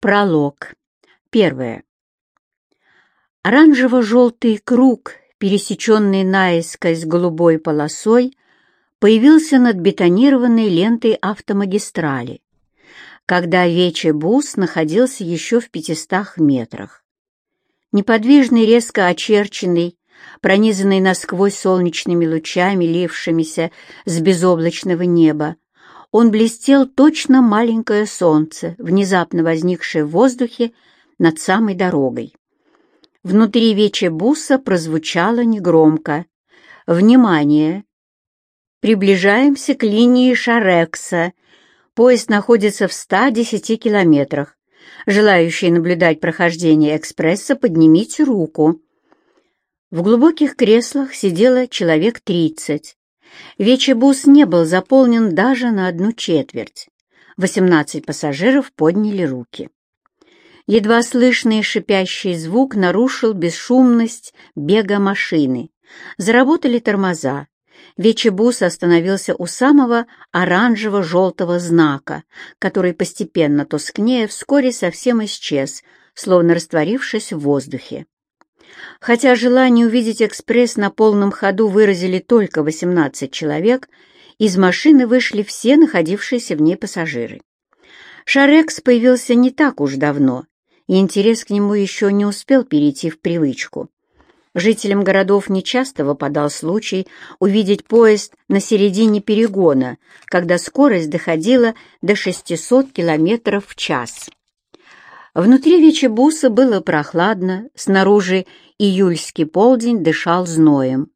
Пролог. Первое. Оранжево-желтый круг, пересеченный наискось голубой полосой, появился над бетонированной лентой автомагистрали, когда Вече Бус находился еще в пятистах метрах. Неподвижный, резко очерченный, пронизанный насквозь солнечными лучами, лившимися с безоблачного неба, он блестел точно маленькое солнце, внезапно возникшее в воздухе над самой дорогой. Внутри вече буса прозвучало негромко. «Внимание! Приближаемся к линии Шарекса. Поезд находится в 110 километрах. Желающие наблюдать прохождение экспресса, поднимите руку». В глубоких креслах сидело человек тридцать. Вечебус не был заполнен даже на одну четверть. Восемнадцать пассажиров подняли руки. Едва слышный шипящий звук нарушил бесшумность бега машины. Заработали тормоза. Вечебус остановился у самого оранжево-желтого знака, который постепенно тускнее вскоре совсем исчез, словно растворившись в воздухе. Хотя желание увидеть экспресс на полном ходу выразили только 18 человек, из машины вышли все находившиеся в ней пассажиры. Шарекс появился не так уж давно, и интерес к нему еще не успел перейти в привычку. Жителям городов нечасто выпадал случай увидеть поезд на середине перегона, когда скорость доходила до 600 км в час. Внутри Вечебуса было прохладно, снаружи июльский полдень дышал зноем.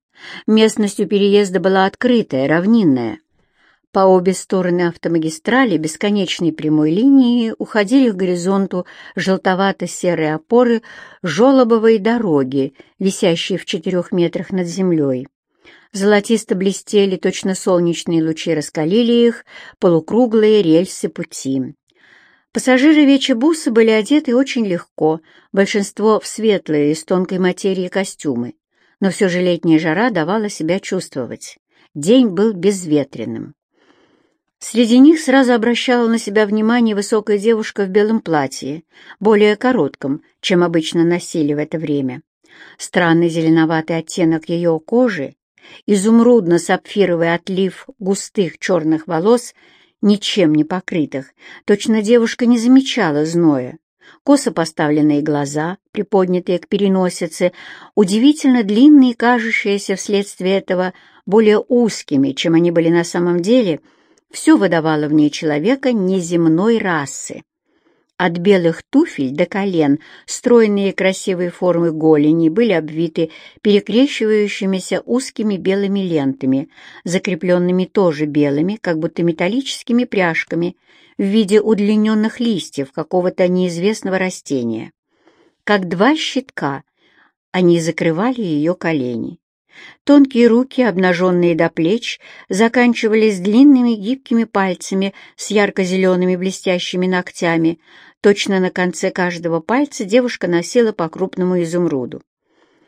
Местность у переезда была открытая, равнинная. По обе стороны автомагистрали бесконечной прямой линии уходили к горизонту желтовато-серые опоры жолобовой дороги, висящие в четырех метрах над землей. Золотисто блестели, точно солнечные лучи раскалили их, полукруглые рельсы пути. Пассажиры вечебуса были одеты очень легко, большинство в светлые из тонкой материи костюмы, но все же летняя жара давала себя чувствовать. День был безветренным. Среди них сразу обращала на себя внимание высокая девушка в белом платье, более коротком, чем обычно носили в это время. Странный зеленоватый оттенок ее кожи, изумрудно-сапфировый отлив густых черных волос — ничем не покрытых, точно девушка не замечала зноя. Косо поставленные глаза, приподнятые к переносице, удивительно длинные, кажущиеся вследствие этого более узкими, чем они были на самом деле, все выдавало в ней человека неземной расы. От белых туфель до колен стройные красивые формы голени были обвиты перекрещивающимися узкими белыми лентами, закрепленными тоже белыми, как будто металлическими пряжками в виде удлиненных листьев какого-то неизвестного растения. Как два щитка они закрывали ее колени. Тонкие руки, обнаженные до плеч, заканчивались длинными гибкими пальцами с ярко-зелеными блестящими ногтями, Точно на конце каждого пальца девушка носила по крупному изумруду.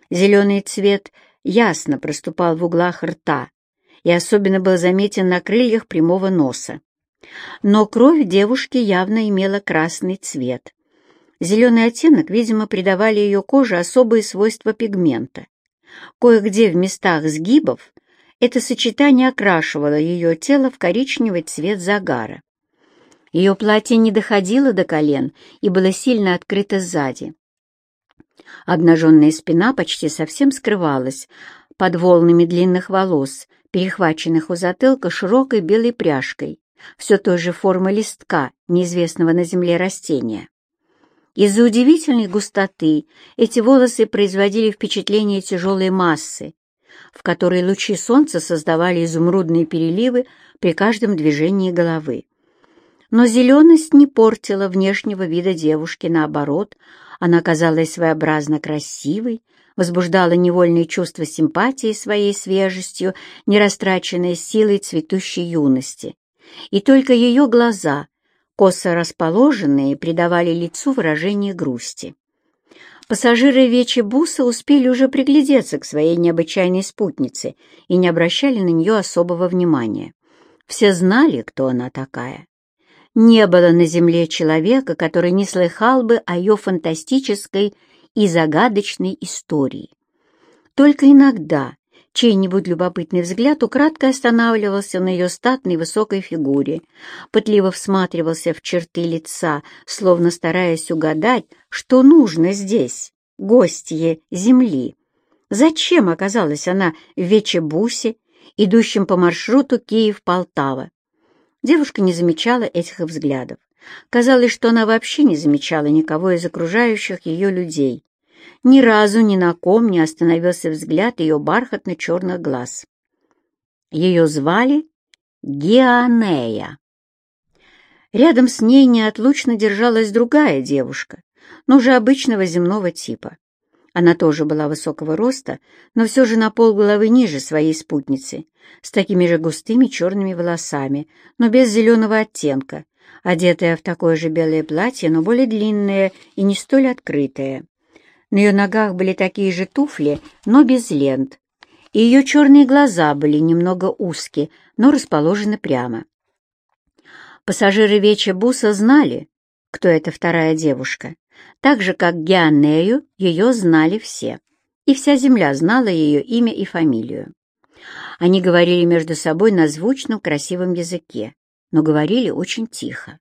Зеленый цвет ясно проступал в углах рта и особенно был заметен на крыльях прямого носа. Но кровь девушки явно имела красный цвет. Зеленый оттенок, видимо, придавали ее коже особые свойства пигмента. Кое-где в местах сгибов это сочетание окрашивало ее тело в коричневый цвет загара. Ее платье не доходило до колен и было сильно открыто сзади. Обнаженная спина почти совсем скрывалась под волнами длинных волос, перехваченных у затылка широкой белой пряжкой, все той же формы листка неизвестного на земле растения. Из-за удивительной густоты эти волосы производили впечатление тяжелой массы, в которой лучи солнца создавали изумрудные переливы при каждом движении головы. Но зеленость не портила внешнего вида девушки, наоборот, она казалась своеобразно красивой, возбуждала невольные чувства симпатии своей свежестью, нерастраченной силой цветущей юности. И только ее глаза, косо расположенные, придавали лицу выражение грусти. Пассажиры Вечи Буса успели уже приглядеться к своей необычайной спутнице и не обращали на нее особого внимания. Все знали, кто она такая. Не было на Земле человека, который не слыхал бы о ее фантастической и загадочной истории. Только иногда чей-нибудь любопытный взгляд украдкой останавливался на ее статной высокой фигуре, пытливо всматривался в черты лица, словно стараясь угадать, что нужно здесь, гостье Земли. Зачем оказалась она в Вечебусе, идущем по маршруту Киев-Полтава? Девушка не замечала этих взглядов. Казалось, что она вообще не замечала никого из окружающих ее людей. Ни разу ни на ком не остановился взгляд ее бархатно-черных глаз. Ее звали Геонея. Рядом с ней неотлучно держалась другая девушка, но уже обычного земного типа. Она тоже была высокого роста, но все же на полголовы ниже своей спутницы, с такими же густыми черными волосами, но без зеленого оттенка, одетая в такое же белое платье, но более длинное и не столь открытое. На ее ногах были такие же туфли, но без лент, и ее черные глаза были немного узкие, но расположены прямо. Пассажиры Веча Буса знали, кто эта вторая девушка, так же, как Геонею, ее знали все, и вся земля знала ее имя и фамилию. Они говорили между собой на звучном красивом языке, но говорили очень тихо.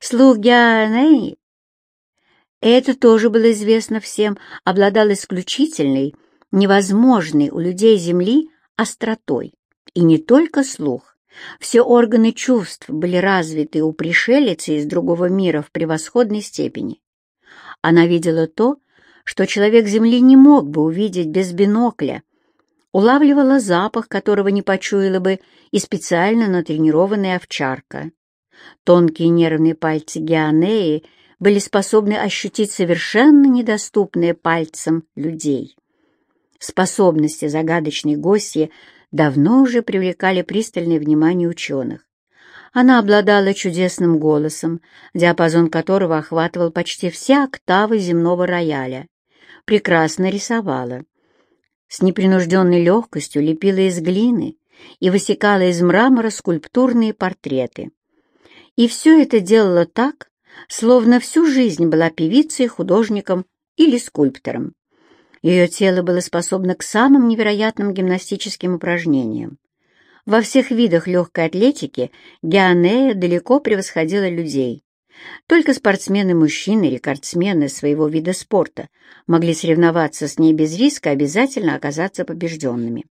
Слух Геонеи, это тоже было известно всем, обладал исключительной, невозможной у людей Земли остротой. И не только слух. Все органы чувств были развиты у пришелицы из другого мира в превосходной степени. Она видела то, что человек Земли не мог бы увидеть без бинокля, улавливала запах, которого не почуяла бы и специально натренированная овчарка. Тонкие нервные пальцы Геонеи были способны ощутить совершенно недоступные пальцам людей. Способности загадочной гостьи давно уже привлекали пристальное внимание ученых. Она обладала чудесным голосом, диапазон которого охватывал почти все октавы земного рояля. Прекрасно рисовала. С непринужденной легкостью лепила из глины и высекала из мрамора скульптурные портреты. И все это делала так, словно всю жизнь была певицей, художником или скульптором. Ее тело было способно к самым невероятным гимнастическим упражнениям. Во всех видах легкой атлетики Геонея далеко превосходила людей. Только спортсмены-мужчины, рекордсмены своего вида спорта, могли соревноваться с ней без риска обязательно оказаться побежденными.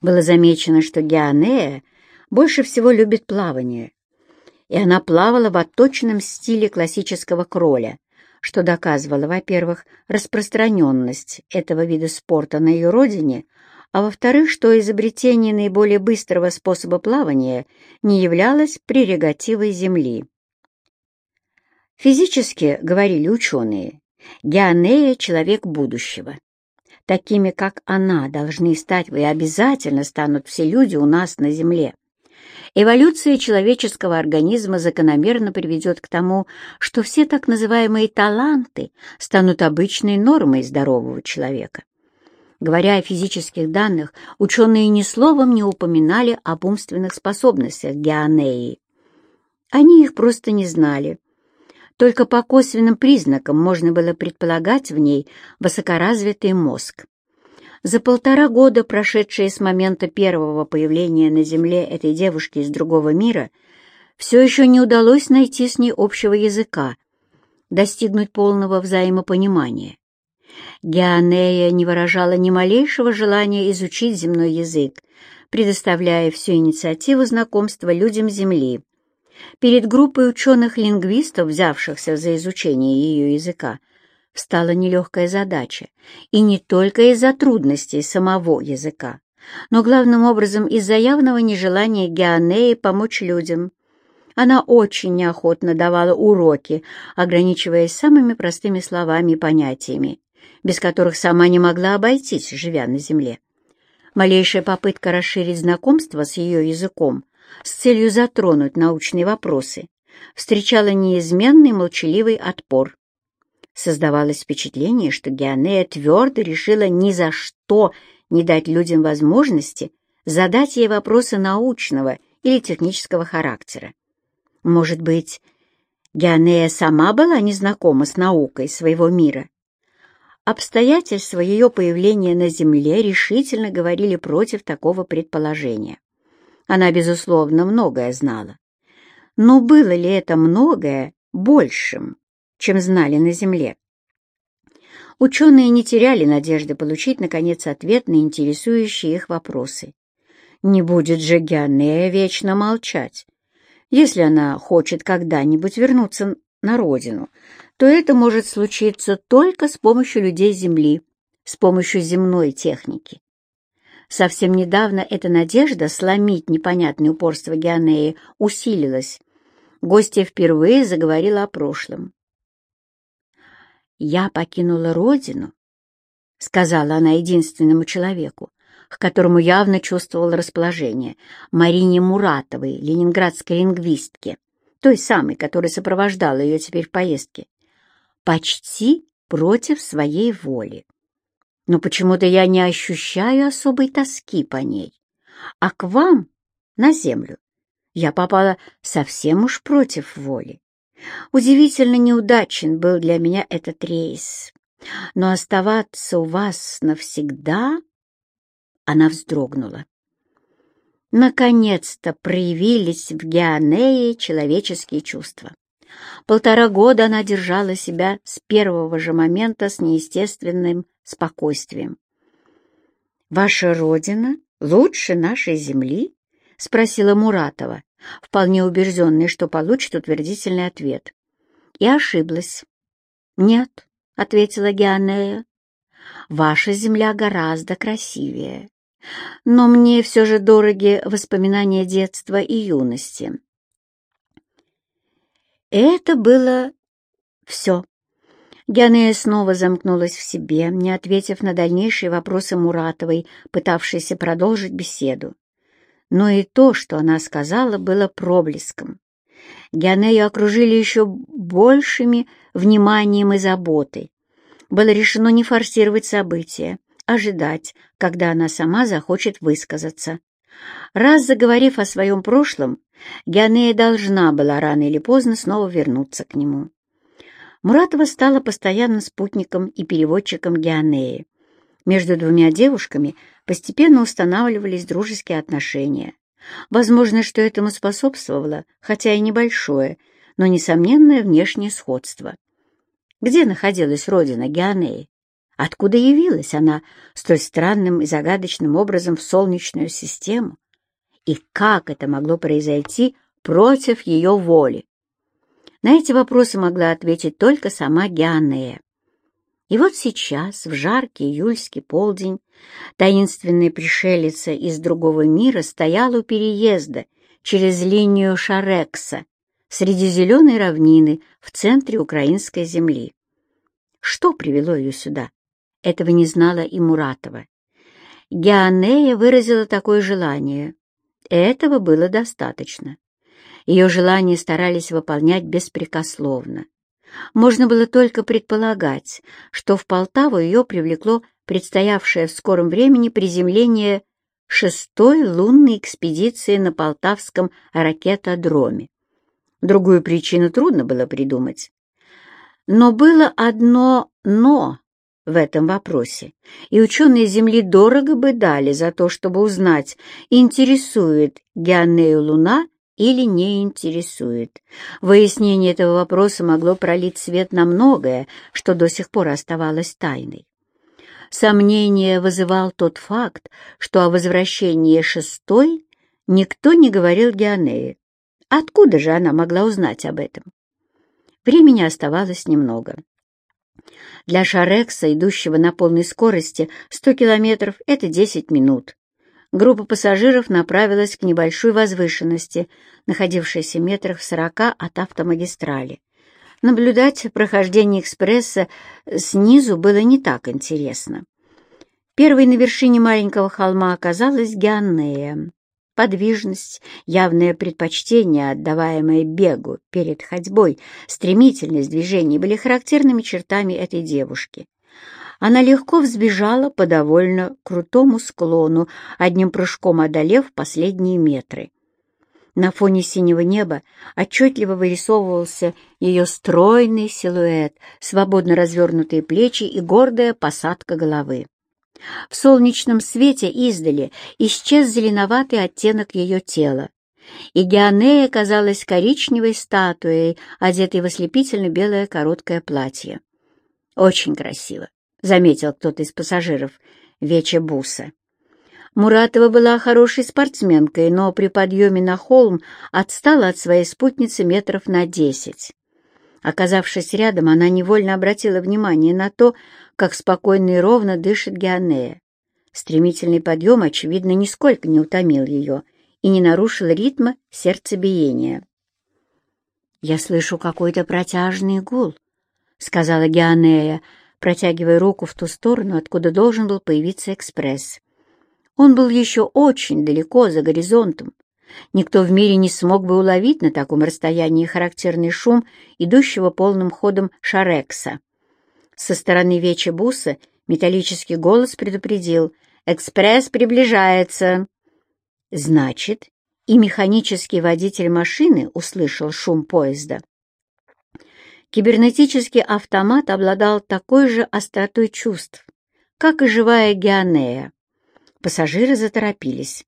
Было замечено, что Геонея больше всего любит плавание, и она плавала в отточенном стиле классического кроля, что доказывало, во-первых, распространенность этого вида спорта на ее родине, а во-вторых, что изобретение наиболее быстрого способа плавания не являлось прерогативой Земли. Физически, говорили ученые, Геонея — человек будущего. Такими, как она, должны стать и обязательно станут все люди у нас на Земле. Эволюция человеческого организма закономерно приведет к тому, что все так называемые таланты станут обычной нормой здорового человека. Говоря о физических данных, ученые ни словом не упоминали об умственных способностях Геонеи. Они их просто не знали. Только по косвенным признакам можно было предполагать в ней высокоразвитый мозг. За полтора года, прошедшие с момента первого появления на Земле этой девушки из другого мира, все еще не удалось найти с ней общего языка, достигнуть полного взаимопонимания. Геонея не выражала ни малейшего желания изучить земной язык, предоставляя всю инициативу знакомства людям Земли. Перед группой ученых-лингвистов, взявшихся за изучение ее языка, стала нелегкая задача, и не только из-за трудностей самого языка, но главным образом из-за явного нежелания Геонеи помочь людям. Она очень неохотно давала уроки, ограничиваясь самыми простыми словами и понятиями, без которых сама не могла обойтись, живя на земле. Малейшая попытка расширить знакомство с ее языком с целью затронуть научные вопросы встречала неизменный молчаливый отпор. Создавалось впечатление, что Геонея твердо решила ни за что не дать людям возможности задать ей вопросы научного или технического характера. Может быть, Геонея сама была незнакома с наукой своего мира? Обстоятельства ее появления на Земле решительно говорили против такого предположения. Она, безусловно, многое знала. Но было ли это многое большим, чем знали на Земле? Ученые не теряли надежды получить, наконец, ответ на интересующие их вопросы. Не будет же Геонея вечно молчать. Если она хочет когда-нибудь вернуться на родину, то это может случиться только с помощью людей Земли, с помощью земной техники. Совсем недавно эта надежда сломить непонятное упорство Геонеи усилилась. Гостья впервые заговорила о прошлом. «Я покинула родину», — сказала она единственному человеку, к которому явно чувствовала расположение, Марине Муратовой, ленинградской лингвистке, той самой, которая сопровождала ее теперь в поездке почти против своей воли. Но почему-то я не ощущаю особой тоски по ней. А к вам, на землю, я попала совсем уж против воли. Удивительно неудачен был для меня этот рейс. Но оставаться у вас навсегда... Она вздрогнула. Наконец-то проявились в Геонее человеческие чувства. Полтора года она держала себя с первого же момента с неестественным спокойствием. «Ваша родина лучше нашей земли?» — спросила Муратова, вполне убежденная, что получит утвердительный ответ. И ошиблась. «Нет», — ответила Геонея, — «ваша земля гораздо красивее. Но мне все же дороги воспоминания детства и юности. Это было все. Гянея снова замкнулась в себе, не ответив на дальнейшие вопросы Муратовой, пытавшейся продолжить беседу. Но и то, что она сказала, было проблеском. Гянею окружили еще большими вниманием и заботой. Было решено не форсировать события, ожидать, когда она сама захочет высказаться. Раз заговорив о своем прошлом, Геонея должна была рано или поздно снова вернуться к нему. Муратова стала постоянным спутником и переводчиком Геонеи. Между двумя девушками постепенно устанавливались дружеские отношения. Возможно, что этому способствовало, хотя и небольшое, но несомненное внешнее сходство. Где находилась родина Геонеи? Откуда явилась она столь странным и загадочным образом в Солнечную систему? И как это могло произойти против ее воли? На эти вопросы могла ответить только сама Геонея. И вот сейчас, в жаркий июльский полдень, таинственная пришелица из другого мира стояла у переезда через линию Шарекса среди зеленой равнины в центре украинской земли. Что привело ее сюда? Этого не знала и Муратова. Геонея выразила такое желание. Этого было достаточно. Ее желания старались выполнять беспрекословно. Можно было только предполагать, что в Полтаву ее привлекло предстоявшее в скором времени приземление шестой лунной экспедиции на Полтавском ракетодроме. Другую причину трудно было придумать. Но было одно «но», в этом вопросе, и ученые Земли дорого бы дали за то, чтобы узнать, интересует Геонею Луна или не интересует. Выяснение этого вопроса могло пролить свет на многое, что до сих пор оставалось тайной. Сомнение вызывал тот факт, что о возвращении шестой никто не говорил Геонее. Откуда же она могла узнать об этом? Времени оставалось немного. Для Шарекса, идущего на полной скорости, 100 километров — это 10 минут. Группа пассажиров направилась к небольшой возвышенности, находившейся метрах в сорока от автомагистрали. Наблюдать прохождение экспресса снизу было не так интересно. Первой на вершине маленького холма оказалась Геонея подвижность, явное предпочтение, отдаваемое бегу перед ходьбой, стремительность движений были характерными чертами этой девушки. Она легко взбежала по довольно крутому склону, одним прыжком одолев последние метры. На фоне синего неба отчетливо вырисовывался ее стройный силуэт, свободно развернутые плечи и гордая посадка головы. В солнечном свете издали исчез зеленоватый оттенок ее тела, и Геонея казалась коричневой статуей, одетой в ослепительно белое короткое платье. «Очень красиво», — заметил кто-то из пассажиров, Вече Буса. Муратова была хорошей спортсменкой, но при подъеме на холм отстала от своей спутницы метров на десять. Оказавшись рядом, она невольно обратила внимание на то, как спокойно и ровно дышит Геонея. Стремительный подъем, очевидно, нисколько не утомил ее и не нарушил ритма сердцебиения. «Я слышу какой-то протяжный гул», — сказала Геонея, протягивая руку в ту сторону, откуда должен был появиться экспресс. Он был еще очень далеко за горизонтом. Никто в мире не смог бы уловить на таком расстоянии характерный шум идущего полным ходом Шарекса. Со стороны Веча Буса металлический голос предупредил «Экспресс приближается!» Значит, и механический водитель машины услышал шум поезда. Кибернетический автомат обладал такой же остротой чувств, как и живая Геонея. Пассажиры заторопились.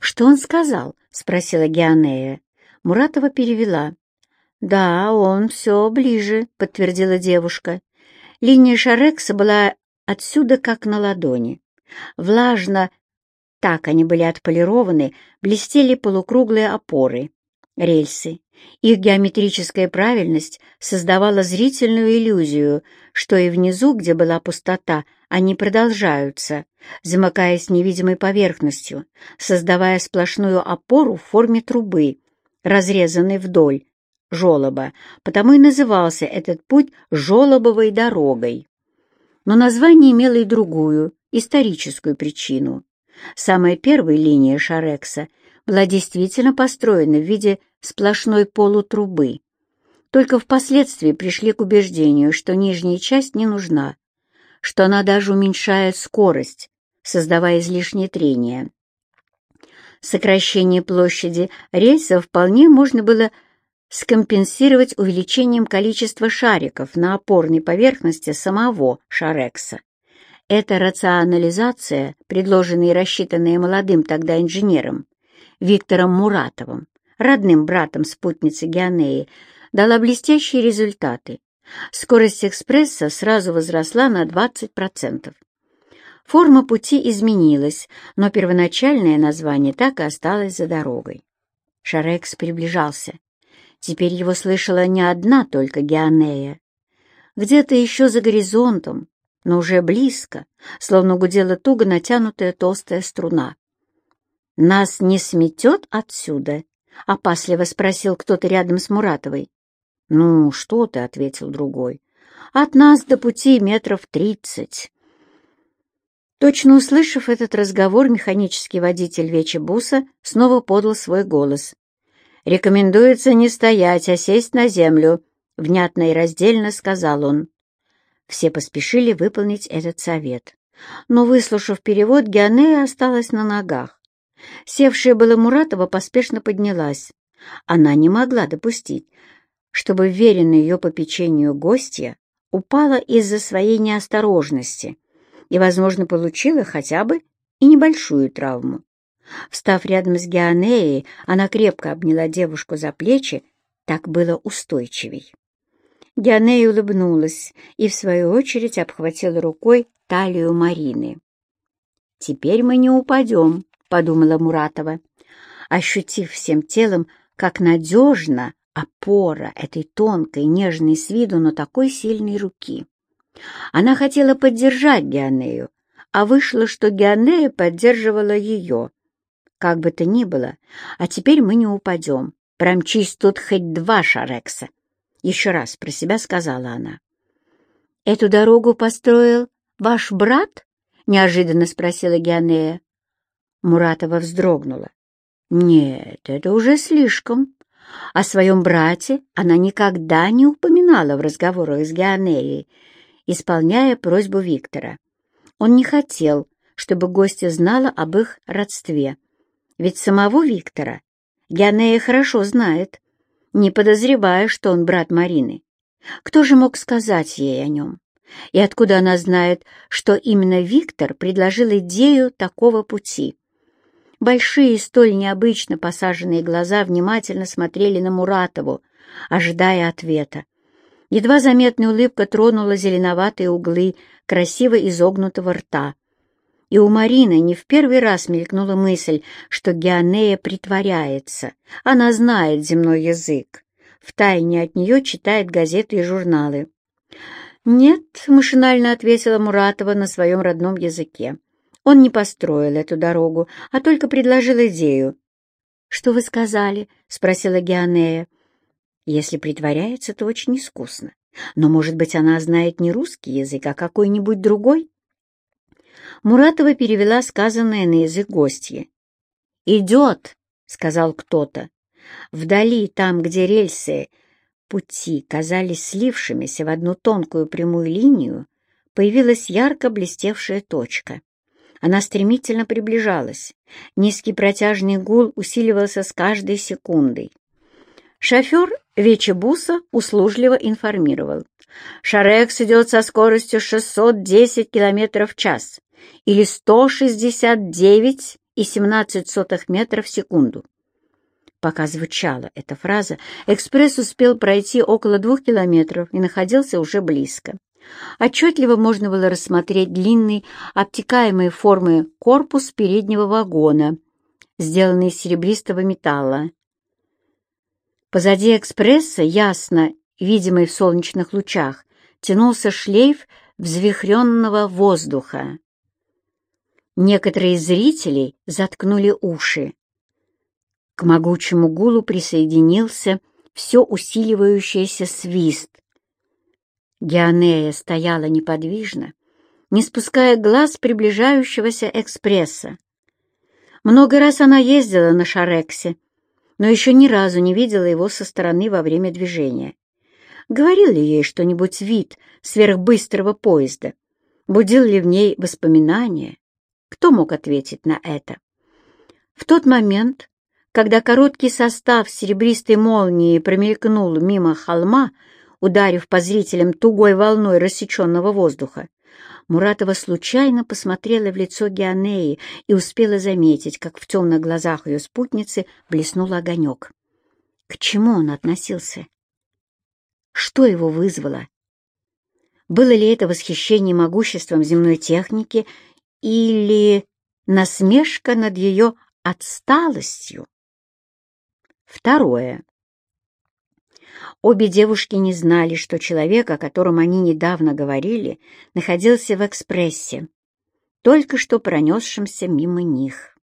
«Что он сказал?» — спросила Геонея. Муратова перевела. «Да, он все ближе», — подтвердила девушка. Линия Шарекса была отсюда как на ладони. Влажно, так они были отполированы, блестели полукруглые опоры, рельсы. Их геометрическая правильность создавала зрительную иллюзию, что и внизу, где была пустота, они продолжаются, замыкаясь невидимой поверхностью, создавая сплошную опору в форме трубы, разрезанной вдоль жолоба, потому и назывался этот путь жолобовой дорогой. Но название имело и другую, историческую причину. Самая первая линия Шарекса была действительно построена в виде сплошной полутрубы. Только впоследствии пришли к убеждению, что нижняя часть не нужна, что она даже уменьшает скорость, создавая излишнее трение. Сокращение площади рельса вполне можно было скомпенсировать увеличением количества шариков на опорной поверхности самого Шарекса. Эта рационализация, предложенная и рассчитанная молодым тогда инженером Виктором Муратовым, родным братом спутницы Геонеи, дала блестящие результаты. Скорость экспресса сразу возросла на 20%. Форма пути изменилась, но первоначальное название так и осталось за дорогой. Шарекс приближался. Теперь его слышала не одна только Геонея. Где-то еще за горизонтом, но уже близко, словно гудела туго натянутая толстая струна. «Нас не сметет отсюда?» — опасливо спросил кто-то рядом с Муратовой. «Ну, что ты?» — ответил другой. «От нас до пути метров тридцать». Точно услышав этот разговор, механический водитель Вечебуса снова подал свой голос. «Рекомендуется не стоять, а сесть на землю», — внятно и раздельно сказал он. Все поспешили выполнить этот совет. Но, выслушав перевод, Геонея осталась на ногах. Севшая была Муратова поспешно поднялась. Она не могла допустить, чтобы веренная ее попечению гостья упала из-за своей неосторожности и, возможно, получила хотя бы и небольшую травму. Встав рядом с Геонеей, она крепко обняла девушку за плечи, так было устойчивей. Геонея улыбнулась и, в свою очередь, обхватила рукой талию Марины. «Теперь мы не упадем», — подумала Муратова, ощутив всем телом, как надежно опора этой тонкой, нежной с виду, но такой сильной руки. Она хотела поддержать Геонею, а вышло, что Геонея поддерживала ее. Как бы то ни было, а теперь мы не упадем. Промчись тут хоть два шарекса. Еще раз про себя сказала она. «Эту дорогу построил ваш брат?» — неожиданно спросила Геонея. Муратова вздрогнула. «Нет, это уже слишком. О своем брате она никогда не упоминала в разговорах с Геонеей, исполняя просьбу Виктора. Он не хотел, чтобы гостья знала об их родстве, ведь самого Виктора Геонея хорошо знает, не подозревая, что он брат Марины. Кто же мог сказать ей о нем? И откуда она знает, что именно Виктор предложил идею такого пути? Большие, столь необычно посаженные глаза внимательно смотрели на Муратову, ожидая ответа. Едва заметная улыбка тронула зеленоватые углы красиво изогнутого рта. И у Марины не в первый раз мелькнула мысль, что Геонея притворяется. Она знает земной язык. Втайне от нее читает газеты и журналы. «Нет», — машинально ответила Муратова на своем родном языке. Он не построил эту дорогу, а только предложил идею. «Что вы сказали?» — спросила Геонея. «Если притворяется, то очень искусно. Но, может быть, она знает не русский язык, а какой-нибудь другой?» Муратова перевела сказанное на язык гостья. «Идет!» — сказал кто-то. Вдали, там, где рельсы пути казались слившимися в одну тонкую прямую линию, появилась ярко блестевшая точка. Она стремительно приближалась. Низкий протяжный гул усиливался с каждой секундой. Шофер Вечебуса услужливо информировал. «Шарекс идет со скоростью 610 км в час или 169,17 метров в секунду. Пока звучала эта фраза, экспресс успел пройти около двух километров и находился уже близко. Отчетливо можно было рассмотреть длинный, обтекаемой формы корпус переднего вагона, сделанный из серебристого металла. Позади экспресса, ясно, видимый в солнечных лучах, тянулся шлейф взвихренного воздуха. Некоторые зрители заткнули уши. К могучему гулу присоединился все усиливающийся свист. Геонея стояла неподвижно, не спуская глаз приближающегося экспресса. Много раз она ездила на Шарексе, но еще ни разу не видела его со стороны во время движения. Говорил ли ей что-нибудь вид сверхбыстрого поезда? Будил ли в ней воспоминания? Кто мог ответить на это? В тот момент, когда короткий состав серебристой молнии промелькнул мимо холма, ударив по зрителям тугой волной рассеченного воздуха, Муратова случайно посмотрела в лицо Геонеи и успела заметить, как в темных глазах ее спутницы блеснул огонек. К чему он относился? Что его вызвало? Было ли это восхищение могуществом земной техники или насмешка над ее отсталостью. Второе. Обе девушки не знали, что человек, о котором они недавно говорили, находился в экспрессе, только что пронесшемся мимо них.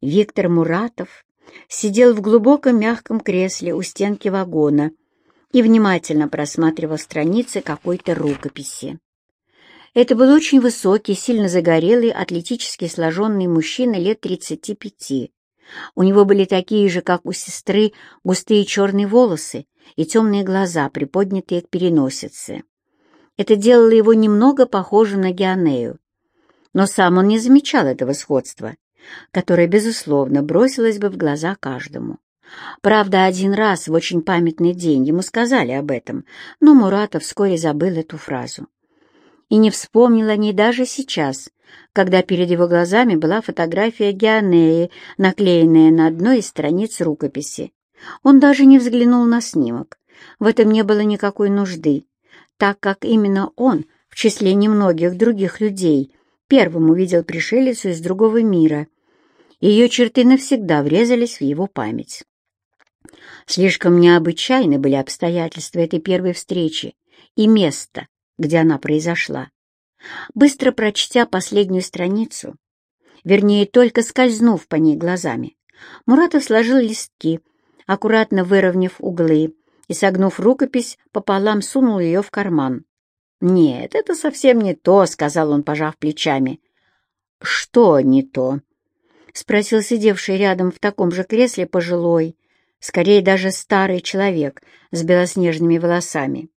Виктор Муратов сидел в глубоком мягком кресле у стенки вагона и внимательно просматривал страницы какой-то рукописи. Это был очень высокий, сильно загорелый, атлетически сложенный мужчина лет 35. У него были такие же, как у сестры, густые черные волосы и темные глаза, приподнятые к переносице. Это делало его немного похожим на Геонею. Но сам он не замечал этого сходства, которое, безусловно, бросилось бы в глаза каждому. Правда, один раз в очень памятный день ему сказали об этом, но Муратов вскоре забыл эту фразу и не вспомнил о ней даже сейчас, когда перед его глазами была фотография Геонеи, наклеенная на одной из страниц рукописи. Он даже не взглянул на снимок. В этом не было никакой нужды, так как именно он, в числе немногих других людей, первым увидел пришелицу из другого мира. Ее черты навсегда врезались в его память. Слишком необычайны были обстоятельства этой первой встречи и место, где она произошла. Быстро прочтя последнюю страницу, вернее, только скользнув по ней глазами, Муратов сложил листки, аккуратно выровняв углы и, согнув рукопись, пополам сунул ее в карман. «Нет, это совсем не то», — сказал он, пожав плечами. «Что не то?» — спросил сидевший рядом в таком же кресле пожилой, скорее даже старый человек с белоснежными волосами.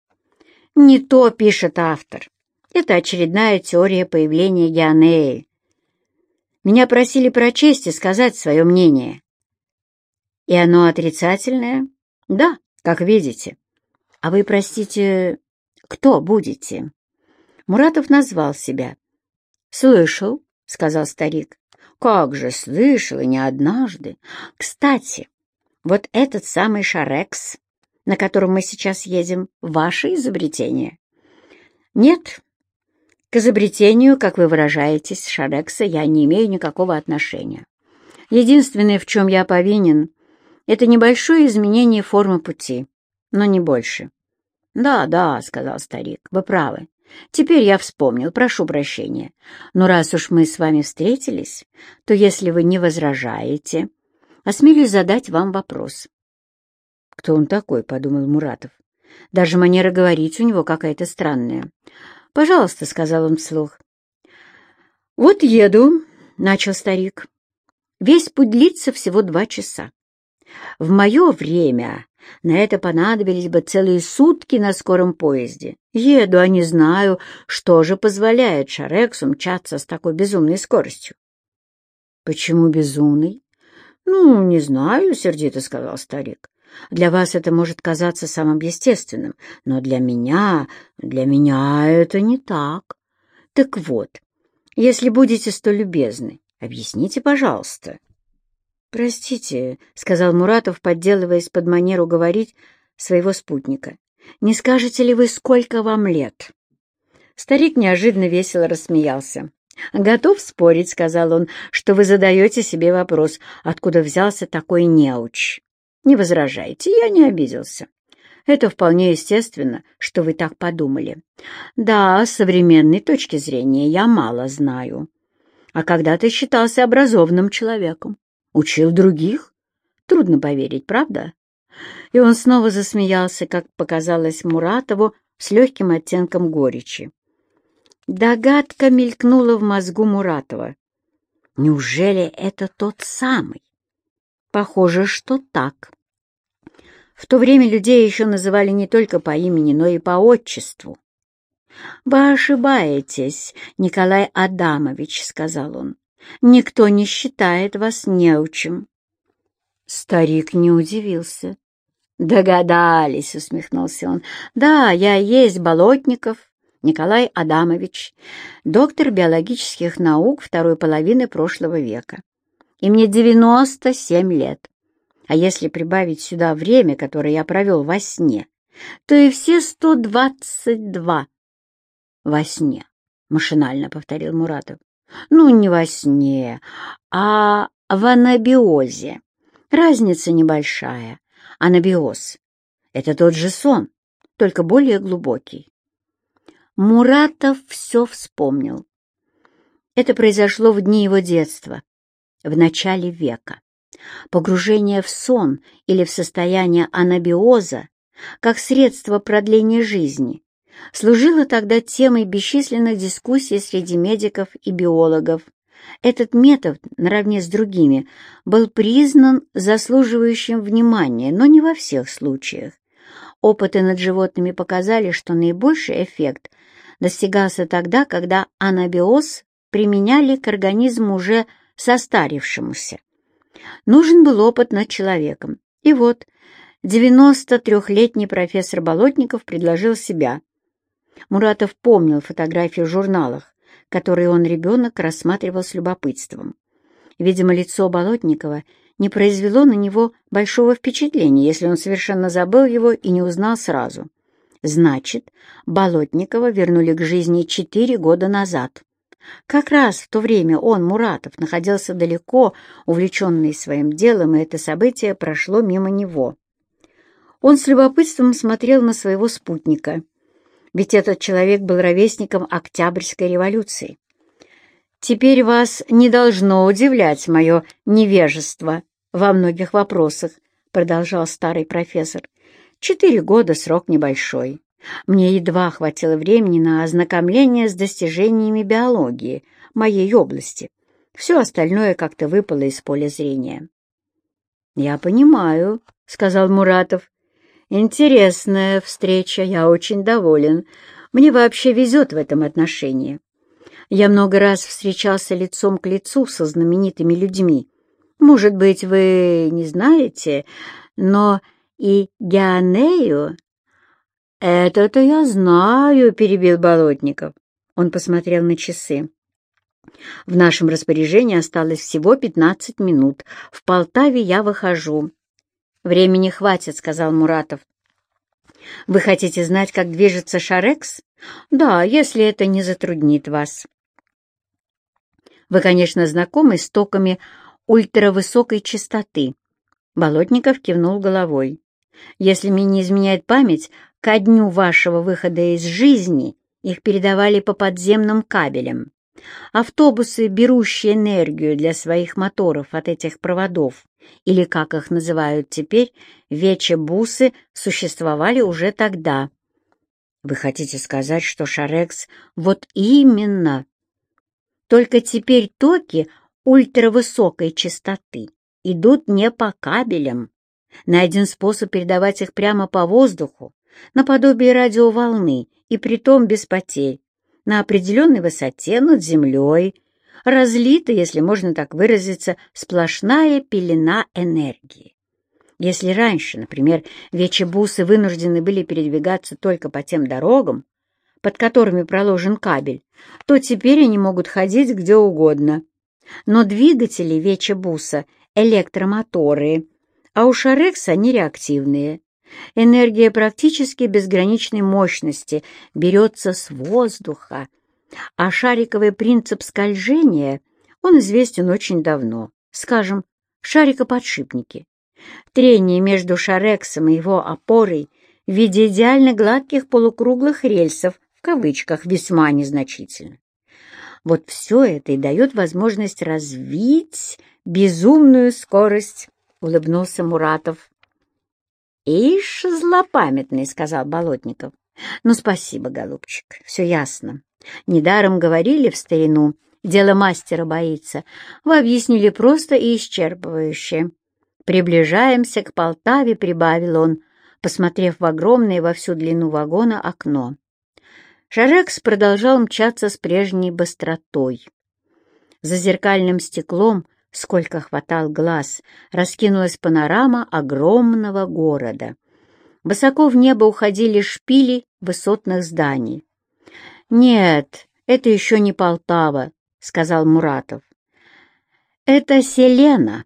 Не то пишет автор. Это очередная теория появления Геонеи. Меня просили прочесть и сказать свое мнение. И оно отрицательное? Да, как видите. А вы, простите, кто будете? Муратов назвал себя. Слышал, сказал старик. Как же слышал, и не однажды. Кстати, вот этот самый Шарекс, на котором мы сейчас едем, ваше изобретение? Нет, к изобретению, как вы выражаетесь, Шарекса я не имею никакого отношения. Единственное, в чем я повинен, это небольшое изменение формы пути, но не больше. «Да, да», — сказал старик, — «вы правы. Теперь я вспомнил, прошу прощения. Но раз уж мы с вами встретились, то если вы не возражаете, осмелюсь задать вам вопрос». «Кто он такой?» — подумал Муратов. «Даже манера говорить у него какая-то странная. «Пожалуйста», — сказал он вслух. «Вот еду», — начал старик. «Весь путь длится всего два часа. В мое время на это понадобились бы целые сутки на скором поезде. Еду, а не знаю, что же позволяет Шарексу мчаться с такой безумной скоростью». «Почему безумный?» «Ну, не знаю», — сердито сказал старик. Для вас это может казаться самым естественным, но для меня, для меня это не так. Так вот, если будете столь любезны, объясните, пожалуйста. «Простите», — сказал Муратов, подделываясь под манеру говорить своего спутника, «не скажете ли вы, сколько вам лет?» Старик неожиданно весело рассмеялся. «Готов спорить», — сказал он, — «что вы задаете себе вопрос, откуда взялся такой неуч. Не возражайте, я не обиделся. Это вполне естественно, что вы так подумали. Да, с современной точки зрения я мало знаю. А когда ты считался образованным человеком? Учил других? Трудно поверить, правда? И он снова засмеялся, как показалось Муратову, с легким оттенком горечи. Догадка мелькнула в мозгу Муратова. Неужели это тот самый? Похоже, что так. В то время людей еще называли не только по имени, но и по отчеству. «Вы ошибаетесь, Николай Адамович», — сказал он. «Никто не считает вас неучим». Старик не удивился. «Догадались», — усмехнулся он. «Да, я есть Болотников Николай Адамович, доктор биологических наук второй половины прошлого века и мне девяносто семь лет. А если прибавить сюда время, которое я провел во сне, то и все сто двадцать два во сне, — машинально повторил Муратов. Ну, не во сне, а в анабиозе. Разница небольшая. Анабиоз — это тот же сон, только более глубокий. Муратов все вспомнил. Это произошло в дни его детства, в начале века. Погружение в сон или в состояние анабиоза как средство продления жизни служило тогда темой бесчисленных дискуссий среди медиков и биологов. Этот метод, наравне с другими, был признан заслуживающим внимания, но не во всех случаях. Опыты над животными показали, что наибольший эффект достигался тогда, когда анабиоз применяли к организму уже состарившемуся. Нужен был опыт над человеком. И вот 93-летний профессор Болотников предложил себя. Муратов помнил фотографии в журналах, которые он, ребенок, рассматривал с любопытством. Видимо, лицо Болотникова не произвело на него большого впечатления, если он совершенно забыл его и не узнал сразу. Значит, Болотникова вернули к жизни четыре года назад. Как раз в то время он, Муратов, находился далеко, увлеченный своим делом, и это событие прошло мимо него. Он с любопытством смотрел на своего спутника, ведь этот человек был ровесником Октябрьской революции. «Теперь вас не должно удивлять мое невежество во многих вопросах», продолжал старый профессор. «Четыре года срок небольшой. Мне едва хватило времени на ознакомление с достижениями биологии, моей области. Все остальное как-то выпало из поля зрения. «Я понимаю», — сказал Муратов. «Интересная встреча, я очень доволен. Мне вообще везет в этом отношении. Я много раз встречался лицом к лицу со знаменитыми людьми, Может быть, вы не знаете, но и Геонею...» «Это-то я знаю», — перебил Болотников. Он посмотрел на часы. «В нашем распоряжении осталось всего пятнадцать минут. В Полтаве я выхожу». «Времени хватит», — сказал Муратов. «Вы хотите знать, как движется Шарекс?» «Да, если это не затруднит вас». «Вы, конечно, знакомы с токами ультравысокой частоты». Болотников кивнул головой. «Если мне не изменяет память, ко дню вашего выхода из жизни их передавали по подземным кабелям. Автобусы, берущие энергию для своих моторов от этих проводов, или, как их называют теперь, вечебусы, существовали уже тогда. Вы хотите сказать, что Шарекс вот именно? Только теперь токи ультравысокой частоты идут не по кабелям. Найден способ передавать их прямо по воздуху, наподобие радиоволны, и притом без потерь, на определенной высоте над землей, разлита, если можно так выразиться, сплошная пелена энергии. Если раньше, например, вечебусы вынуждены были передвигаться только по тем дорогам, под которыми проложен кабель, то теперь они могут ходить где угодно. Но двигатели вечебуса — электромоторы, а у Шарекса они реактивные. Энергия практически безграничной мощности берется с воздуха, а шариковый принцип скольжения, он известен очень давно, скажем, шарикоподшипники. Трение между шарексом и его опорой в виде идеально гладких полукруглых рельсов, в кавычках, весьма незначительно. Вот все это и дает возможность развить безумную скорость, — улыбнулся Муратов. «Ишь, злопамятный», — сказал Болотников. «Ну, спасибо, голубчик, все ясно. Недаром говорили в старину, дело мастера боится. Вы объяснили просто и исчерпывающе. Приближаемся к Полтаве», — прибавил он, посмотрев в огромное во всю длину вагона окно. Шарекс продолжал мчаться с прежней быстротой. За зеркальным стеклом — сколько хватал глаз, раскинулась панорама огромного города. Высоко в небо уходили шпили высотных зданий. «Нет, это еще не Полтава», — сказал Муратов. «Это Селена,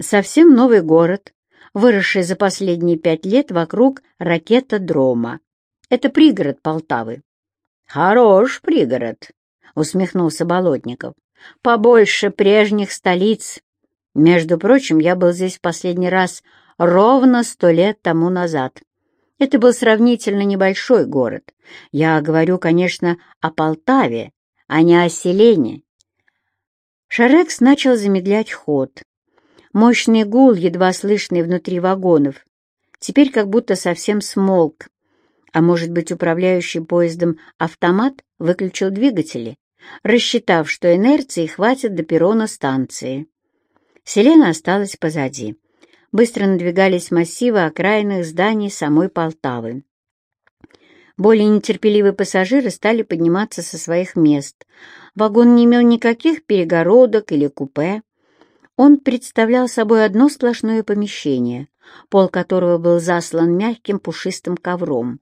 совсем новый город, выросший за последние пять лет вокруг ракетодрома. Это пригород Полтавы». «Хорош пригород», — усмехнулся Болотников побольше прежних столиц. Между прочим, я был здесь в последний раз ровно сто лет тому назад. Это был сравнительно небольшой город. Я говорю, конечно, о Полтаве, а не о селении. Шарекс начал замедлять ход. Мощный гул, едва слышный внутри вагонов, теперь как будто совсем смолк. А может быть, управляющий поездом автомат выключил двигатели? Рассчитав, что инерции хватит до перрона станции. Селена осталась позади. Быстро надвигались массивы окраинных зданий самой Полтавы. Более нетерпеливые пассажиры стали подниматься со своих мест. Вагон не имел никаких перегородок или купе. Он представлял собой одно сплошное помещение, пол которого был заслан мягким пушистым ковром.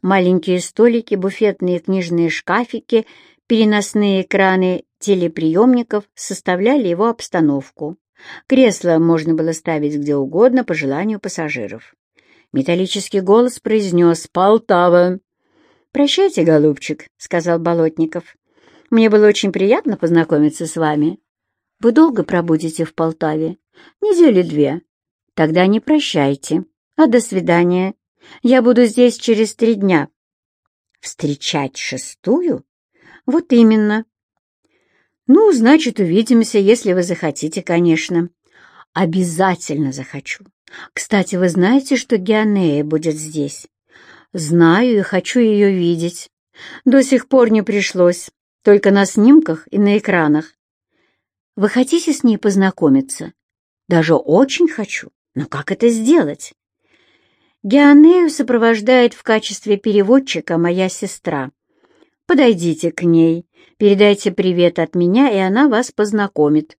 Маленькие столики, буфетные книжные шкафики Переносные экраны телеприемников составляли его обстановку. Кресло можно было ставить где угодно по желанию пассажиров. Металлический голос произнес «Полтава». «Прощайте, голубчик», — сказал Болотников. «Мне было очень приятно познакомиться с вами. Вы долго пробудете в Полтаве? Недели две. Тогда не прощайте, а до свидания. Я буду здесь через три дня». «Встречать шестую?» «Вот именно». «Ну, значит, увидимся, если вы захотите, конечно». «Обязательно захочу. Кстати, вы знаете, что Геонея будет здесь?» «Знаю и хочу ее видеть. До сих пор не пришлось, только на снимках и на экранах. Вы хотите с ней познакомиться?» «Даже очень хочу. Но как это сделать?» Геонею сопровождает в качестве переводчика моя сестра. Подойдите к ней, передайте привет от меня, и она вас познакомит.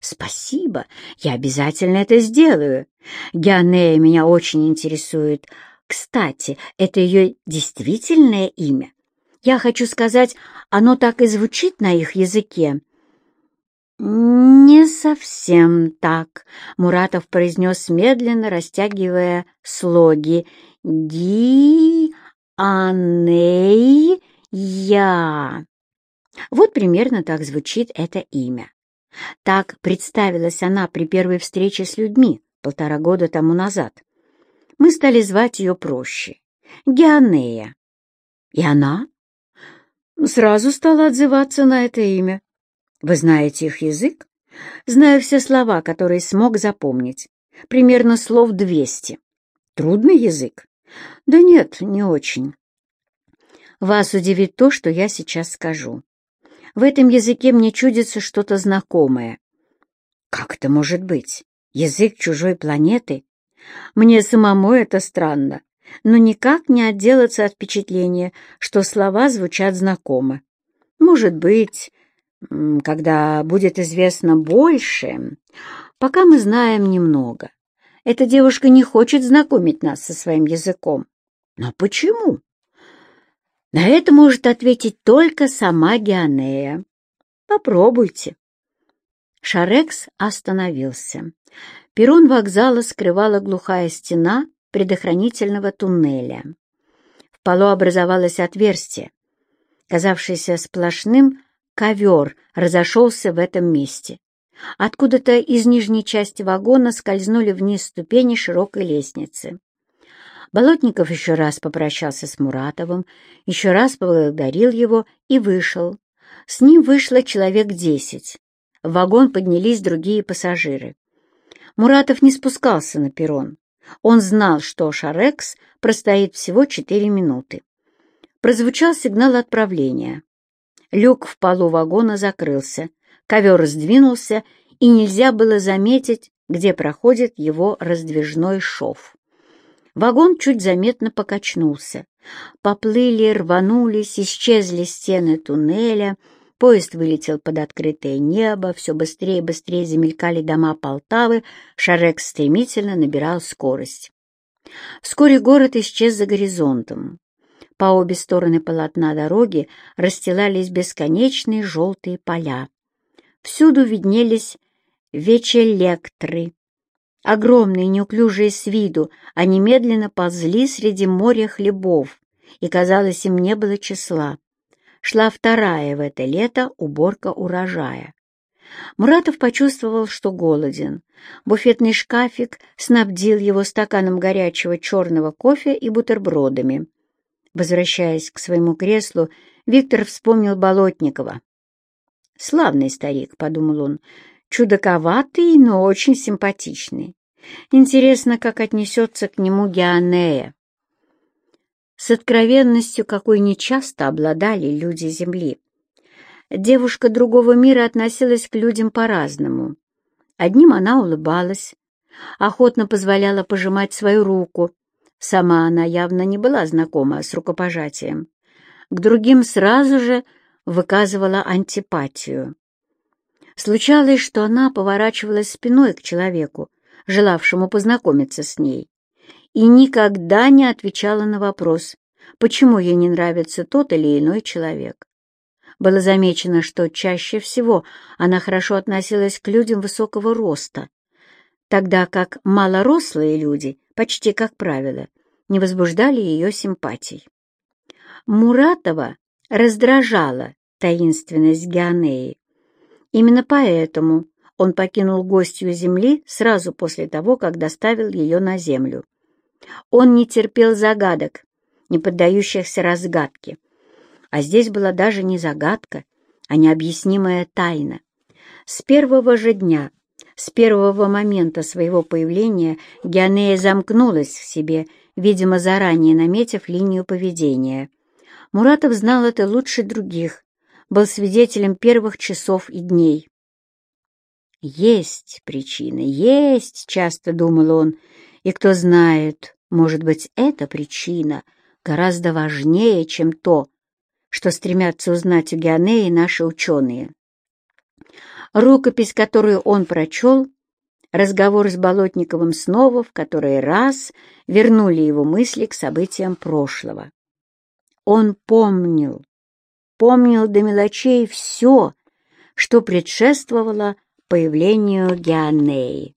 «Спасибо, я обязательно это сделаю. Геонея меня очень интересует. Кстати, это ее действительное имя? Я хочу сказать, оно так и звучит на их языке». «Не совсем так», — Муратов произнес медленно, растягивая слоги. «Ди-аней я». Вот примерно так звучит это имя. Так представилась она при первой встрече с людьми полтора года тому назад. Мы стали звать ее проще — Геонея. И она сразу стала отзываться на это имя. Вы знаете их язык? Знаю все слова, которые смог запомнить. Примерно слов двести. Трудный язык? Да нет, не очень. Вас удивит то, что я сейчас скажу. В этом языке мне чудится что-то знакомое. Как это может быть? Язык чужой планеты? Мне самому это странно, но никак не отделаться от впечатления, что слова звучат знакомо. Может быть, когда будет известно больше, пока мы знаем немного. Эта девушка не хочет знакомить нас со своим языком. Но почему? На это может ответить только сама Геонея. Попробуйте. Шарекс остановился. Перрон вокзала скрывала глухая стена предохранительного туннеля. В полу образовалось отверстие, казавшееся сплошным ковер разошелся в этом месте. Откуда-то из нижней части вагона скользнули вниз ступени широкой лестницы. Болотников еще раз попрощался с Муратовым, еще раз поблагодарил его и вышел. С ним вышло человек десять. В вагон поднялись другие пассажиры. Муратов не спускался на перрон. Он знал, что Шарекс простоит всего четыре минуты. Прозвучал сигнал отправления. Люк в полу вагона закрылся, ковер сдвинулся, и нельзя было заметить, где проходит его раздвижной шов. Вагон чуть заметно покачнулся. Поплыли, рванулись, исчезли стены туннеля, поезд вылетел под открытое небо, все быстрее и быстрее замелькали дома Полтавы, Шарек стремительно набирал скорость. Вскоре город исчез за горизонтом. По обе стороны полотна дороги расстилались бесконечные желтые поля. Всюду виднелись вечелектры. Огромные, неуклюжие с виду, они медленно ползли среди моря хлебов, и, казалось, им не было числа. Шла вторая в это лето уборка урожая. Муратов почувствовал, что голоден. Буфетный шкафик снабдил его стаканом горячего черного кофе и бутербродами. Возвращаясь к своему креслу, Виктор вспомнил Болотникова. «Славный старик», — подумал он, — «чудаковатый, но очень симпатичный. Интересно, как отнесется к нему Геонея». С откровенностью, какой нечасто обладали люди Земли. Девушка другого мира относилась к людям по-разному. Одним она улыбалась, охотно позволяла пожимать свою руку, Сама она явно не была знакома с рукопожатием. К другим сразу же выказывала антипатию. Случалось, что она поворачивалась спиной к человеку, желавшему познакомиться с ней, и никогда не отвечала на вопрос, почему ей не нравится тот или иной человек. Было замечено, что чаще всего она хорошо относилась к людям высокого роста, тогда как малорослые люди почти как правило, не возбуждали ее симпатий. Муратова раздражала таинственность Геонеи. Именно поэтому он покинул гостью земли сразу после того, как доставил ее на землю. Он не терпел загадок, не поддающихся разгадке. А здесь была даже не загадка, а необъяснимая тайна. С первого же дня с первого момента своего появления Геонея замкнулась в себе, видимо, заранее наметив линию поведения. Муратов знал это лучше других, был свидетелем первых часов и дней. «Есть причины, есть!» — часто думал он. «И кто знает, может быть, эта причина гораздо важнее, чем то, что стремятся узнать у Геонеи наши ученые». Рукопись, которую он прочел, разговор с Болотниковым снова в который раз вернули его мысли к событиям прошлого. Он помнил, помнил до мелочей все, что предшествовало появлению Геонеи.